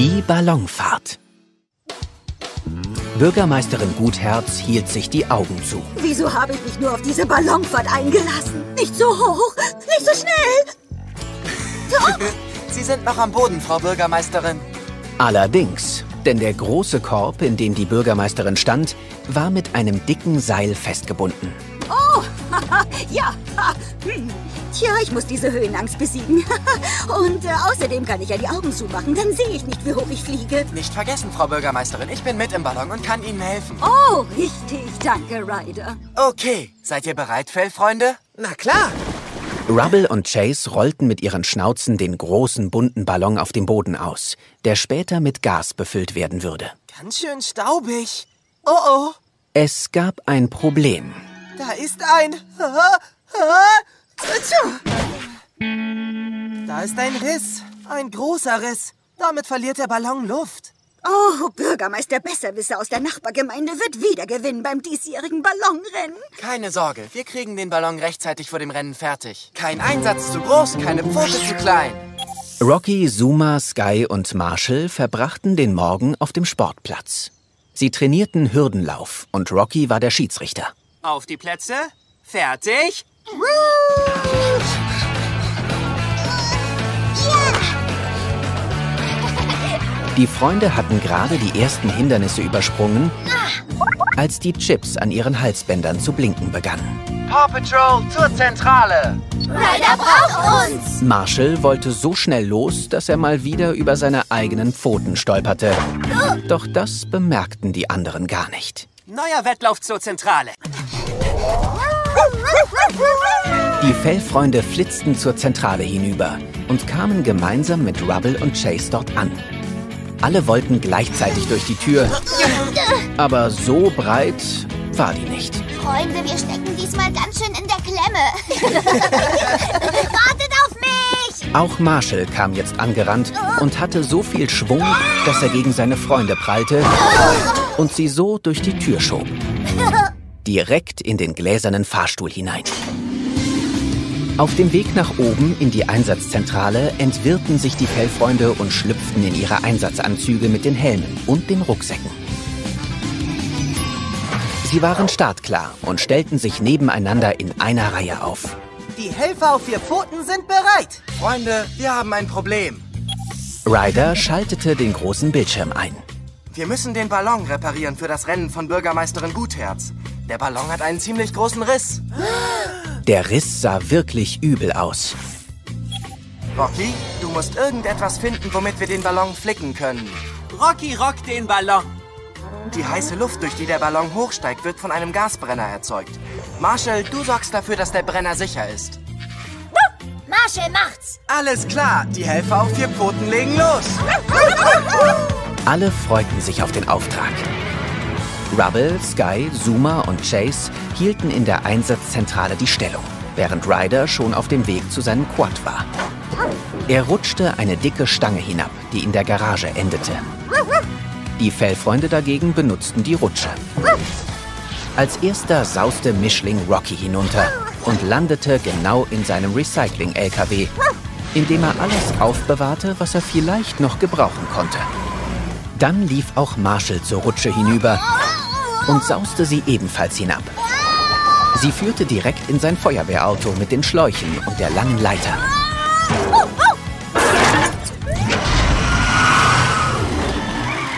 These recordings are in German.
Die Ballonfahrt. Bürgermeisterin Gutherz hielt sich die Augen zu. Wieso habe ich mich nur auf diese Ballonfahrt eingelassen? Nicht so hoch, nicht so schnell. Sie sind noch am Boden, Frau Bürgermeisterin. Allerdings, denn der große Korb, in dem die Bürgermeisterin stand, war mit einem dicken Seil festgebunden. Oh, ja. Hm. Tja, ich muss diese Höhenangst besiegen. Und äh, außerdem kann ich ja die Augen zumachen, dann sehe ich nicht, wie hoch ich fliege. Nicht vergessen, Frau Bürgermeisterin, ich bin mit im Ballon und kann Ihnen helfen. Oh, richtig. Danke, Ryder. Okay, seid ihr bereit, Fellfreunde? Na klar. Rubble und Chase rollten mit ihren Schnauzen den großen bunten Ballon auf dem Boden aus, der später mit Gas befüllt werden würde. Ganz schön staubig. Oh oh, Es gab ein Problem. Da ist ein... Da ist ein Riss. Ein großer Riss. Damit verliert der Ballon Luft. Oh, Bürgermeister Besserwisser aus der Nachbargemeinde wird wieder gewinnen beim diesjährigen Ballonrennen. Keine Sorge, wir kriegen den Ballon rechtzeitig vor dem Rennen fertig. Kein Einsatz zu groß, keine Pfote zu klein. Rocky, Zuma, Sky und Marshall verbrachten den Morgen auf dem Sportplatz. Sie trainierten Hürdenlauf und Rocky war der Schiedsrichter. Auf die Plätze. Fertig. Die Freunde hatten gerade die ersten Hindernisse übersprungen, als die Chips an ihren Halsbändern zu blinken begannen. Paw Patrol zur Zentrale. Ryder braucht uns. Marshall wollte so schnell los, dass er mal wieder über seine eigenen Pfoten stolperte. Doch das bemerkten die anderen gar nicht. Neuer Wettlauf zur Zentrale. Die Fellfreunde flitzten zur Zentrale hinüber und kamen gemeinsam mit Rubble und Chase dort an. Alle wollten gleichzeitig durch die Tür, aber so breit war die nicht. Freunde, wir stecken diesmal ganz schön in der Klemme. Wartet auf mich! Auch Marshall kam jetzt angerannt und hatte so viel Schwung, dass er gegen seine Freunde prallte und sie so durch die Tür schob. Direkt in den gläsernen Fahrstuhl hinein. Auf dem Weg nach oben in die Einsatzzentrale entwirrten sich die Fellfreunde und schlüpften in ihre Einsatzanzüge mit den Helmen und den Rucksäcken. Sie waren startklar und stellten sich nebeneinander in einer Reihe auf. Die Helfer auf vier Pfoten sind bereit. Freunde, wir haben ein Problem. Ryder schaltete den großen Bildschirm ein. Wir müssen den Ballon reparieren für das Rennen von Bürgermeisterin Gutherz. Der Ballon hat einen ziemlich großen Riss. Der Riss sah wirklich übel aus. Rocky, du musst irgendetwas finden, womit wir den Ballon flicken können. Rocky rockt den Ballon. Die heiße Luft, durch die der Ballon hochsteigt, wird von einem Gasbrenner erzeugt. Marshall, du sorgst dafür, dass der Brenner sicher ist. Marshall macht's. Alles klar, die Helfer auf vier Pfoten legen los. Alle freuten sich auf den Auftrag. Rubble, Sky, Zuma und Chase hielten in der Einsatzzentrale die Stellung, während Ryder schon auf dem Weg zu seinem Quad war. Er rutschte eine dicke Stange hinab, die in der Garage endete. Die Fellfreunde dagegen benutzten die Rutsche. Als erster sauste Mischling Rocky hinunter und landete genau in seinem Recycling-LKW, in dem er alles aufbewahrte, was er vielleicht noch gebrauchen konnte. Dann lief auch Marshall zur Rutsche hinüber und sauste sie ebenfalls hinab. Sie führte direkt in sein Feuerwehrauto mit den Schläuchen und der langen Leiter.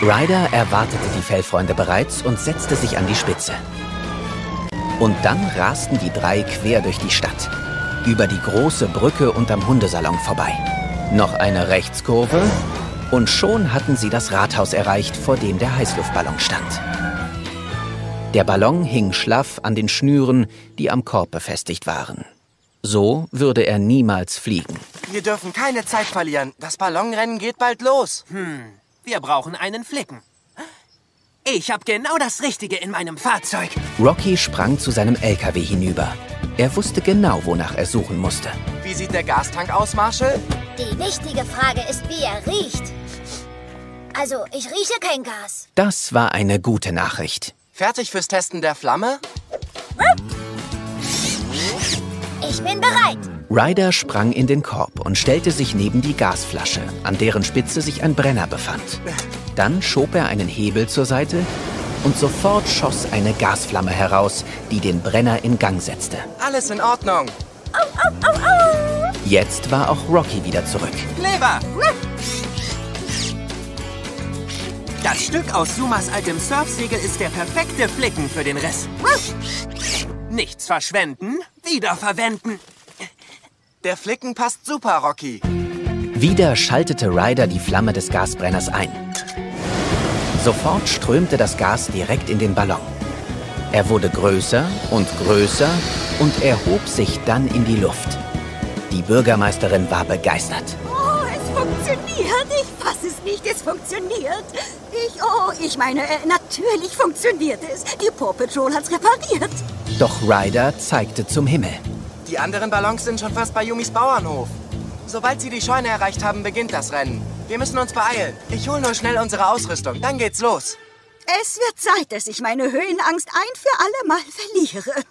Ryder erwartete die Fellfreunde bereits und setzte sich an die Spitze. Und dann rasten die drei quer durch die Stadt, über die große Brücke unterm Hundesalon vorbei. Noch eine Rechtskurve und schon hatten sie das Rathaus erreicht, vor dem der Heißluftballon stand. Der Ballon hing schlaff an den Schnüren, die am Korb befestigt waren. So würde er niemals fliegen. Wir dürfen keine Zeit verlieren. Das Ballonrennen geht bald los. Wir brauchen einen Flicken. Ich habe genau das Richtige in meinem Fahrzeug. Rocky sprang zu seinem LKW hinüber. Er wusste genau, wonach er suchen musste. Wie sieht der Gastank aus, Marshall? Die wichtige Frage ist, wie er riecht. Also, ich rieche kein Gas. Das war eine gute Nachricht. Fertig fürs Testen der Flamme? Ich bin bereit. Ryder sprang in den Korb und stellte sich neben die Gasflasche, an deren Spitze sich ein Brenner befand. Dann schob er einen Hebel zur Seite und sofort schoss eine Gasflamme heraus, die den Brenner in Gang setzte. Alles in Ordnung. Jetzt war auch Rocky wieder zurück. Clever! Das Stück aus Sumas altem Surfsegel ist der perfekte Flicken für den Riss. Nichts verschwenden, wiederverwenden. Der Flicken passt super, Rocky. Wieder schaltete Ryder die Flamme des Gasbrenners ein. Sofort strömte das Gas direkt in den Ballon. Er wurde größer und größer und erhob sich dann in die Luft. Die Bürgermeisterin war begeistert. Oh, es funktioniert. Ich fasse es nicht. Es funktioniert. Ich, oh, ich meine, äh, natürlich funktioniert es. Die Paw Patrol hat's repariert. Doch Ryder zeigte zum Himmel. Die anderen Ballons sind schon fast bei Yumis Bauernhof. Sobald sie die Scheune erreicht haben, beginnt das Rennen. Wir müssen uns beeilen. Ich hole nur schnell unsere Ausrüstung, dann geht's los. Es wird Zeit, dass ich meine Höhenangst ein für alle Mal verliere.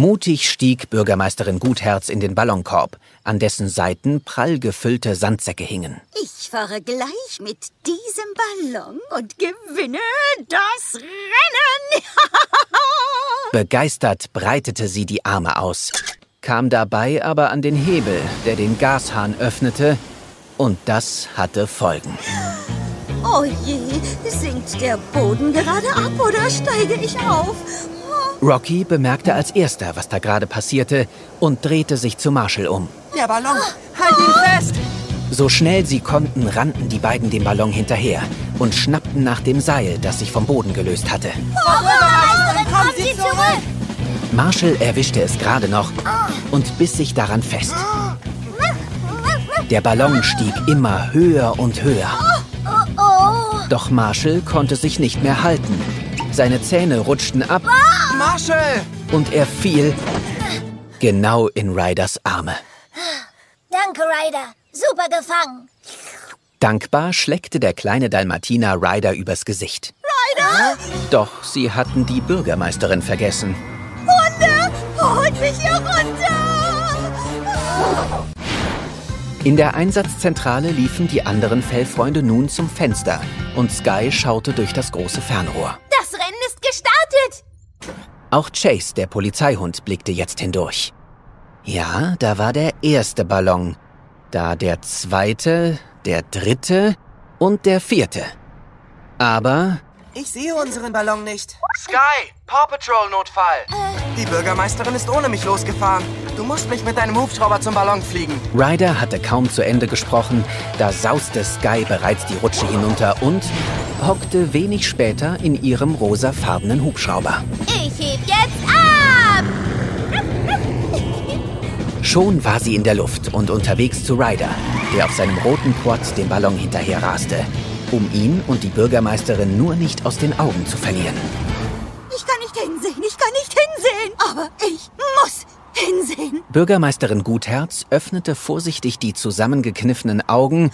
Mutig stieg Bürgermeisterin Gutherz in den Ballonkorb, an dessen Seiten prall gefüllte Sandsäcke hingen. Ich fahre gleich mit diesem Ballon und gewinne das Rennen. Begeistert breitete sie die Arme aus, kam dabei aber an den Hebel, der den Gashahn öffnete, und das hatte Folgen. oh je, sinkt der Boden gerade ab oder steige ich auf? Rocky bemerkte als erster, was da gerade passierte, und drehte sich zu Marshall um. Der Ballon, halt ihn fest! So schnell sie konnten, rannten die beiden dem Ballon hinterher und schnappten nach dem Seil, das sich vom Boden gelöst hatte. Bürgermeisterin, kommen Sie zurück! Marshall erwischte es gerade noch und biss sich daran fest. Der Ballon stieg immer höher und höher. Doch Marshall konnte sich nicht mehr halten. Seine Zähne rutschten ab Marshall! und er fiel genau in Ryders Arme. Danke, Ryder. Super gefangen. Dankbar schleckte der kleine Dalmatiner Ryder übers Gesicht. Ryder! Doch sie hatten die Bürgermeisterin vergessen. Hunde, holt mich hier runter! In der Einsatzzentrale liefen die anderen Fellfreunde nun zum Fenster und Sky schaute durch das große Fernrohr. Auch Chase, der Polizeihund, blickte jetzt hindurch. Ja, da war der erste Ballon, da der zweite, der dritte und der vierte. Aber Ich sehe unseren Ballon nicht. Sky, Paw Patrol Notfall. Die Bürgermeisterin ist ohne mich losgefahren. Du musst mich mit deinem Hubschrauber zum Ballon fliegen. Ryder hatte kaum zu Ende gesprochen, da sauste Sky bereits die Rutsche hinunter und hockte wenig später in ihrem rosafarbenen Hubschrauber. Ich Schon war sie in der Luft und unterwegs zu Ryder, der auf seinem roten Quad den Ballon hinterher raste, um ihn und die Bürgermeisterin nur nicht aus den Augen zu verlieren. Ich kann nicht hinsehen, ich kann nicht hinsehen, aber ich muss hinsehen. Bürgermeisterin Gutherz öffnete vorsichtig die zusammengekniffenen Augen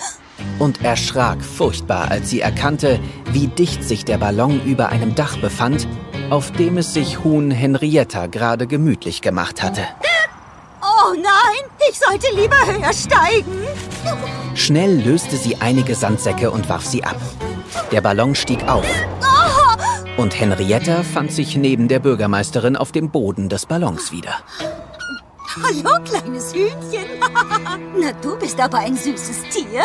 und erschrak furchtbar, als sie erkannte, wie dicht sich der Ballon über einem Dach befand, auf dem es sich Huhn Henrietta gerade gemütlich gemacht hatte. Oh nein, ich sollte lieber höher steigen. Schnell löste sie einige Sandsäcke und warf sie ab. Der Ballon stieg auf. Und Henrietta fand sich neben der Bürgermeisterin auf dem Boden des Ballons wieder. Hallo, kleines Hühnchen. Na, du bist aber ein süßes Tier.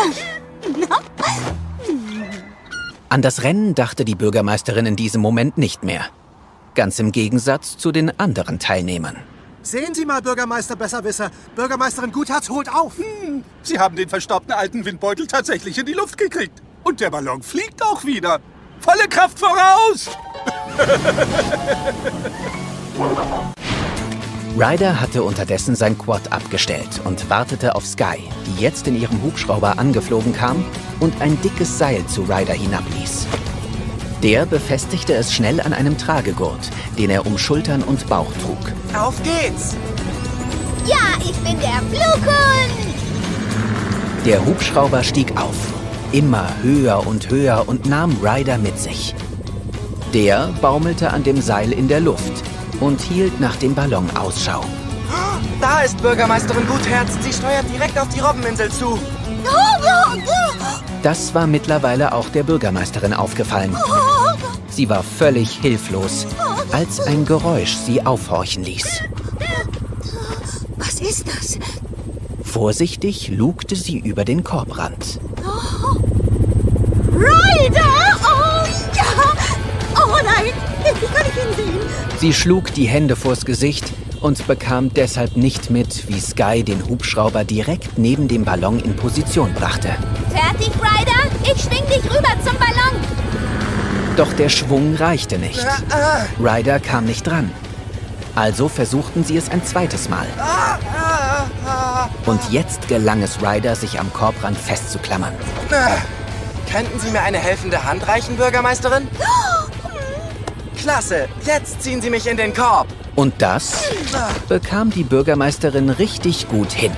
An das Rennen dachte die Bürgermeisterin in diesem Moment nicht mehr. Ganz im Gegensatz zu den anderen Teilnehmern. Sehen Sie mal, Bürgermeister Besserwisser. Bürgermeisterin Gutherz holt auf. Sie haben den verstaubten alten Windbeutel tatsächlich in die Luft gekriegt. Und der Ballon fliegt auch wieder. Volle Kraft voraus! Ryder hatte unterdessen sein Quad abgestellt und wartete auf Sky, die jetzt in ihrem Hubschrauber angeflogen kam und ein dickes Seil zu Ryder hinabließ. Der befestigte es schnell an einem Tragegurt, den er um Schultern und Bauch trug. Auf geht's! Ja, ich bin der Flughund. Der Hubschrauber stieg auf, immer höher und höher und nahm Ryder mit sich. Der baumelte an dem Seil in der Luft und hielt nach dem Ballon Ausschau. Da ist Bürgermeisterin Gutherz. Sie steuert direkt auf die Robbeninsel zu. Das war mittlerweile auch der Bürgermeisterin aufgefallen. Sie war völlig hilflos, als ein Geräusch sie aufhorchen ließ. Was ist das? Vorsichtig lugte sie über den Korbrand. Ryder! Oh, ja! Oh nein! Wie kann ich ihn sehen? Sie schlug die Hände vors Gesicht und bekam deshalb nicht mit, wie Sky den Hubschrauber direkt neben dem Ballon in Position brachte. Fertig, Ryder? Ich schwing dich rüber zum Ballon. Doch der Schwung reichte nicht. Ryder kam nicht dran. Also versuchten sie es ein zweites Mal. Und jetzt gelang es Ryder, sich am Korbrand festzuklammern. Könnten Sie mir eine helfende Hand reichen, Bürgermeisterin? Klasse, jetzt ziehen Sie mich in den Korb. Und das bekam die Bürgermeisterin richtig gut hin.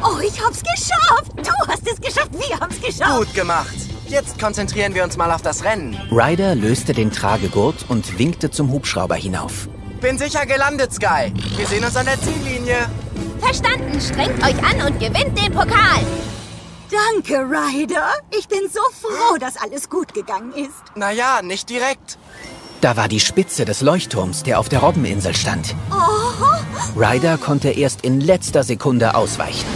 Oh, ich hab's geschafft! Du hast es geschafft, wir haben's geschafft! Gut gemacht. Jetzt konzentrieren wir uns mal auf das Rennen. Ryder löste den Tragegurt und winkte zum Hubschrauber hinauf. Bin sicher gelandet, Sky. Wir sehen uns an der Ziellinie. Verstanden. Strengt euch an und gewinnt den Pokal. Danke, Ryder. Ich bin so froh, dass alles gut gegangen ist. Naja, nicht direkt. Da war die Spitze des Leuchtturms, der auf der Robbeninsel stand. Ryder konnte erst in letzter Sekunde ausweichen.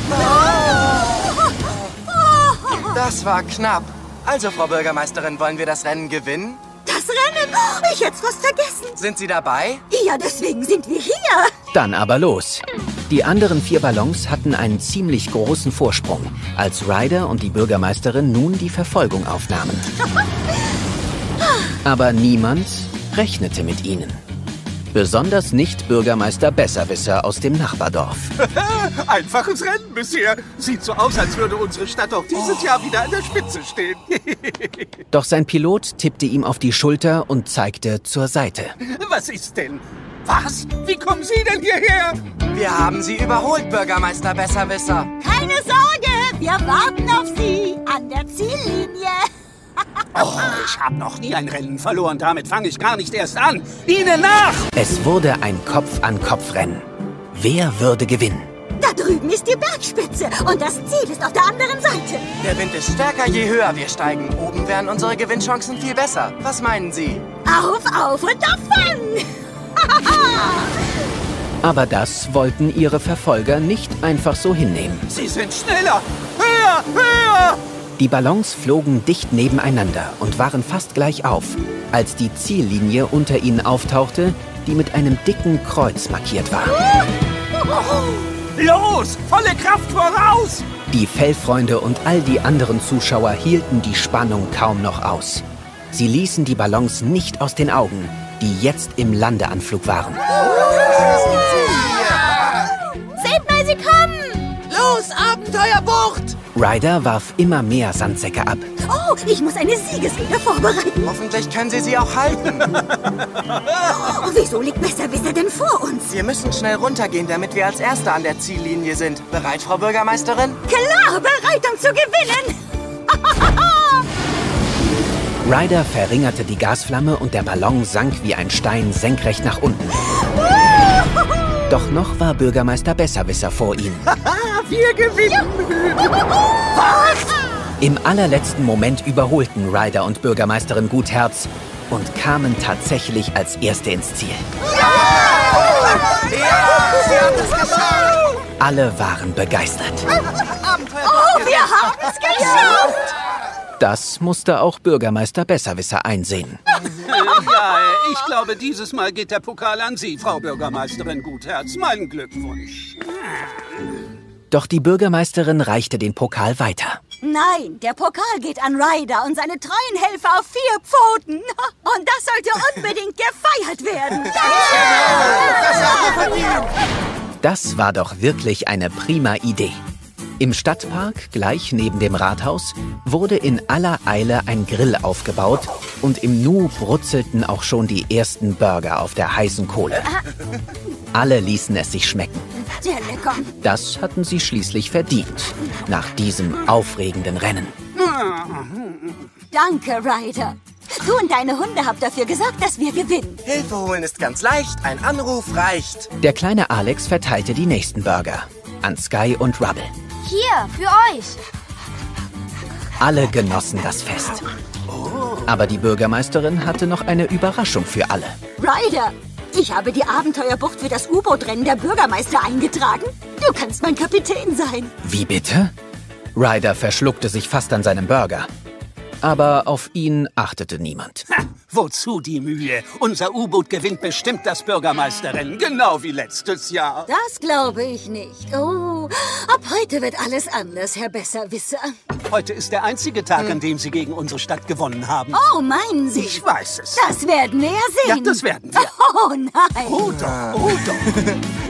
Das war knapp. Also, Frau Bürgermeisterin, wollen wir das Rennen gewinnen? Das Rennen! Oh, ich hätte es fast vergessen. Sind Sie dabei? Ja, deswegen sind wir hier. Dann aber los. Die anderen vier Ballons hatten einen ziemlich großen Vorsprung, als Ryder und die Bürgermeisterin nun die Verfolgung aufnahmen. Aber niemand rechnete mit ihnen. Besonders nicht Bürgermeister Besserwisser aus dem Nachbardorf. Einfaches Rennen bisher. Sieht so aus, als würde unsere Stadt auch dieses Jahr wieder an der Spitze stehen. Doch sein Pilot tippte ihm auf die Schulter und zeigte zur Seite. Was ist denn? Was? Wie kommen Sie denn hierher? Wir haben Sie überholt, Bürgermeister Besserwisser. Keine Sorge, wir warten auf Sie an der Ziellinie. Oh, ich habe noch nie ein Rennen verloren. Damit fange ich gar nicht erst an. Ihnen nach! Es wurde ein Kopf-an-Kopf-Rennen. Wer würde gewinnen? Da drüben ist die Bergspitze und das Ziel ist auf der anderen Seite. Der Wind ist stärker, je höher wir steigen. Oben wären unsere Gewinnchancen viel besser. Was meinen Sie? Auf, auf und davon! Aber das wollten ihre Verfolger nicht einfach so hinnehmen. Sie sind schneller! Höher, höher! Die Ballons flogen dicht nebeneinander und waren fast gleich auf, als die Ziellinie unter ihnen auftauchte, die mit einem dicken Kreuz markiert war. Los! Volle Kraft voraus! Die Fellfreunde und all die anderen Zuschauer hielten die Spannung kaum noch aus. Sie ließen die Ballons nicht aus den Augen, die jetzt im Landeanflug waren. Seht mal, sie kommen. Los, Abenteuerbucht! Ryder warf immer mehr Sandsäcke ab. Oh, ich muss eine Siegesrede vorbereiten. Hoffentlich können Sie sie auch halten. Oh, wieso liegt Besserwisser denn vor uns? Wir müssen schnell runtergehen, damit wir als Erste an der Ziellinie sind. Bereit, Frau Bürgermeisterin? Klar, bereit, um zu gewinnen. Ryder verringerte die Gasflamme und der Ballon sank wie ein Stein senkrecht nach unten. Doch noch war Bürgermeister Besserwisser vor ihm. Wir gewinnen! Im allerletzten Moment überholten Ryder und Bürgermeisterin Gutherz und kamen tatsächlich als Erste ins Ziel. Alle waren begeistert. Oh, wir haben es geschafft. Das musste auch Bürgermeister Besserwisser einsehen. Ja, ich glaube, dieses Mal geht der Pokal an Sie, Frau Bürgermeisterin Gutherz. Meinen Glückwunsch. Doch die Bürgermeisterin reichte den Pokal weiter. Nein, der Pokal geht an Ryder und seine treuen Helfer auf vier Pfoten. Und das sollte unbedingt gefeiert werden. Das war doch wirklich eine prima Idee. Im Stadtpark, gleich neben dem Rathaus, wurde in aller Eile ein Grill aufgebaut und im Nu brutzelten auch schon die ersten Burger auf der heißen Kohle. Alle ließen es sich schmecken. Sehr lecker. Das hatten sie schließlich verdient, nach diesem aufregenden Rennen. Danke, Ryder. Du und deine Hunde habt dafür gesorgt, dass wir gewinnen. Hilfe holen ist ganz leicht. Ein Anruf reicht. Der kleine Alex verteilte die nächsten Burger an Sky und Rubble. Hier, für euch. Alle genossen das Fest. Aber die Bürgermeisterin hatte noch eine Überraschung für alle. Ryder, ich habe die Abenteuerbucht für das U-Boot-Rennen der Bürgermeister eingetragen. Du kannst mein Kapitän sein. Wie bitte? Ryder verschluckte sich fast an seinem Burger. Aber auf ihn achtete niemand. Wozu die Mühe? Unser U-Boot gewinnt bestimmt das Bürgermeisterrennen, genau wie letztes Jahr. Das glaube ich nicht. Oh, ab heute wird alles anders, Herr Besserwisser. Heute ist der einzige Tag, an dem Sie gegen unsere Stadt gewonnen haben. Oh, meinen Sie? Ich weiß es. Das werden wir ja Ja, sehen. das werden wir. Oh nein. Oh doch, oh doch.